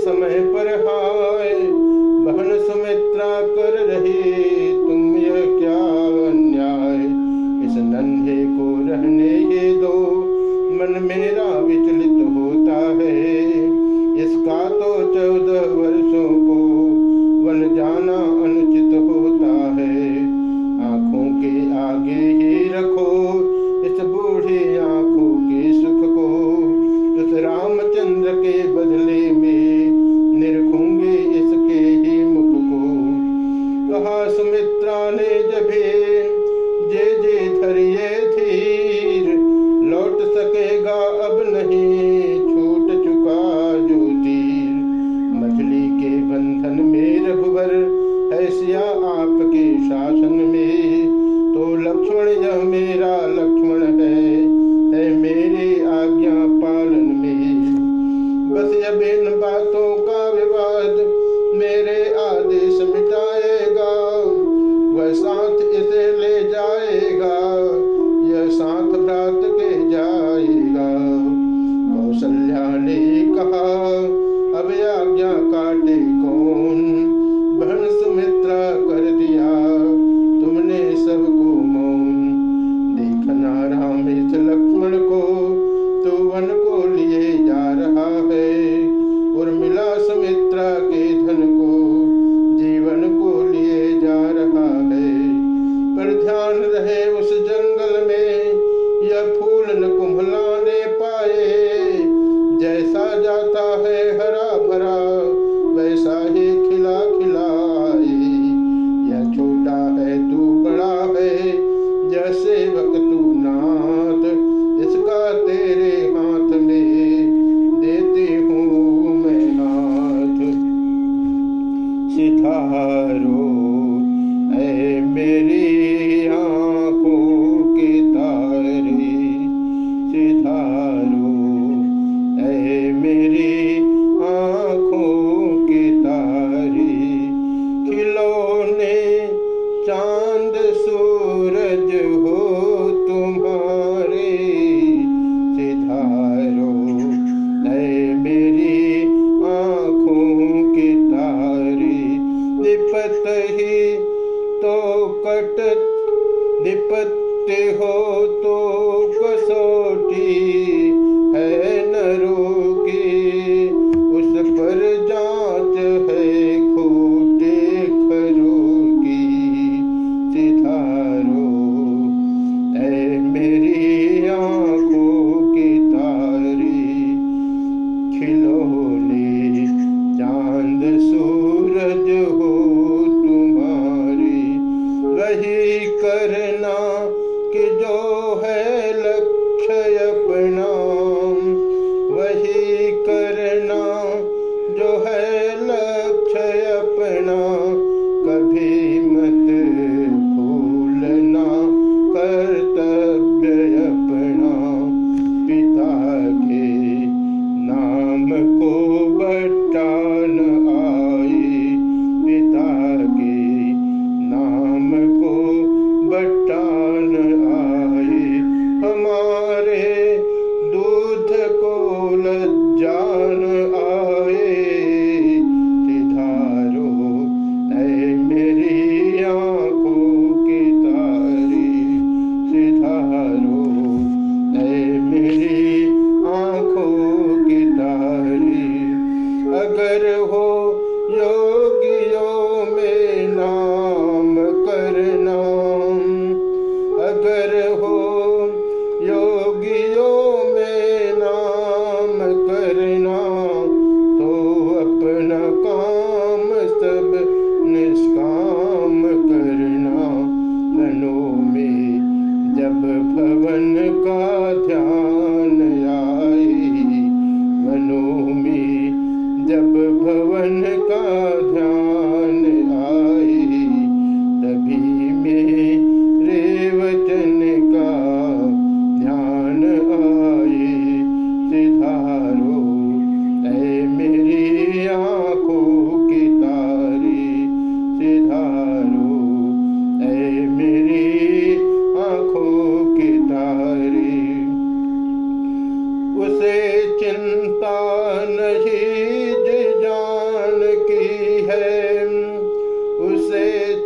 समय पर हाय विपत्ति हो तो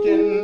chicken.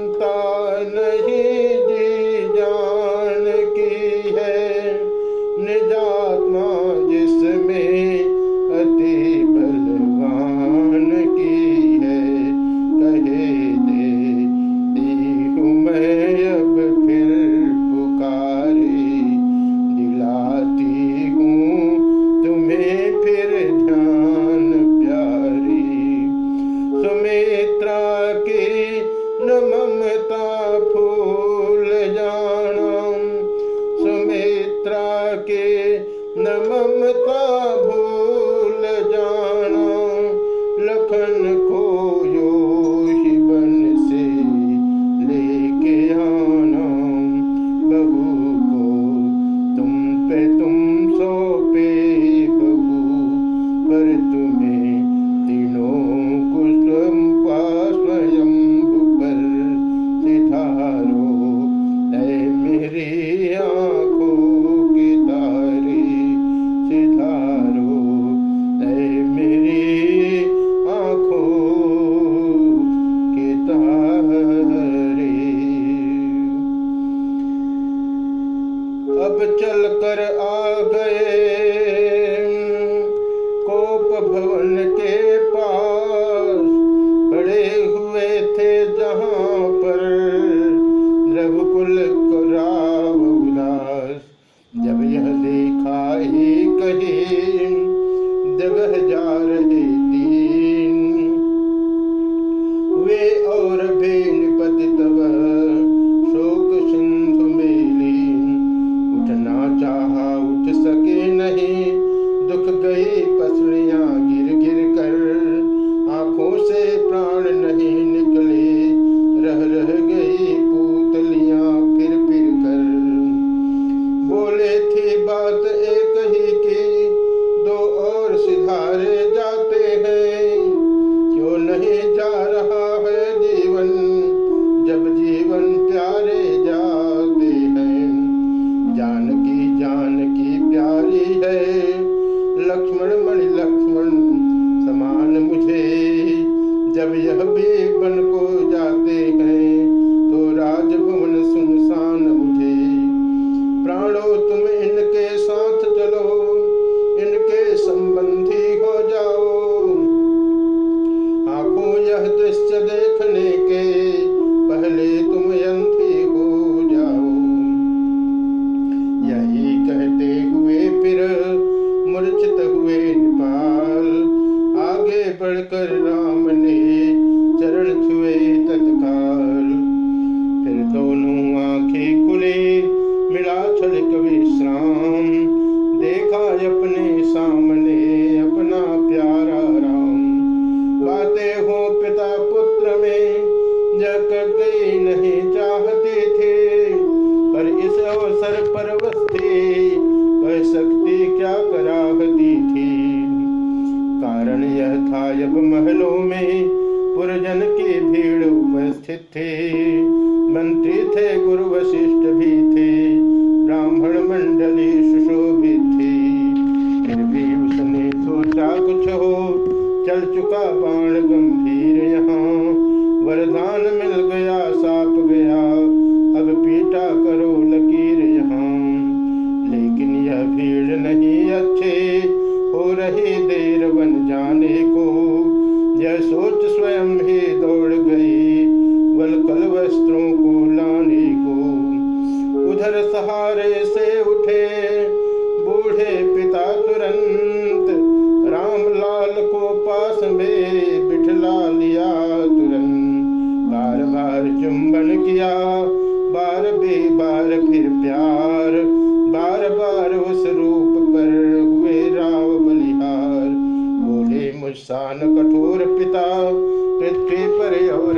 नेपाल आगे बढ़कर राम ने चरण छुए तत्काल। फिर दोनों आँखें खुले मिला छल कवि श्राम देखा अपने सामने अपना प्यारा राम। बाते हो पिता पुत्र में, जग गई नहीं चाहते थे। पर इस अवसर पर वस्ते, कह शक्ति क्या कराहती? कारण यह था जब महलों में पुरजन की भीड़ उपस्थित थी। मंत्री थे, गुरु वशिष्ठ भी थे, ब्राह्मण मंडली सुशोभित थी। फिर भी उसने सोचा, कुछ हो, चल चुका दास रूप पर हुए राव बलिहार। बोले मुझसान कठोर पिता पृथ्वी पर और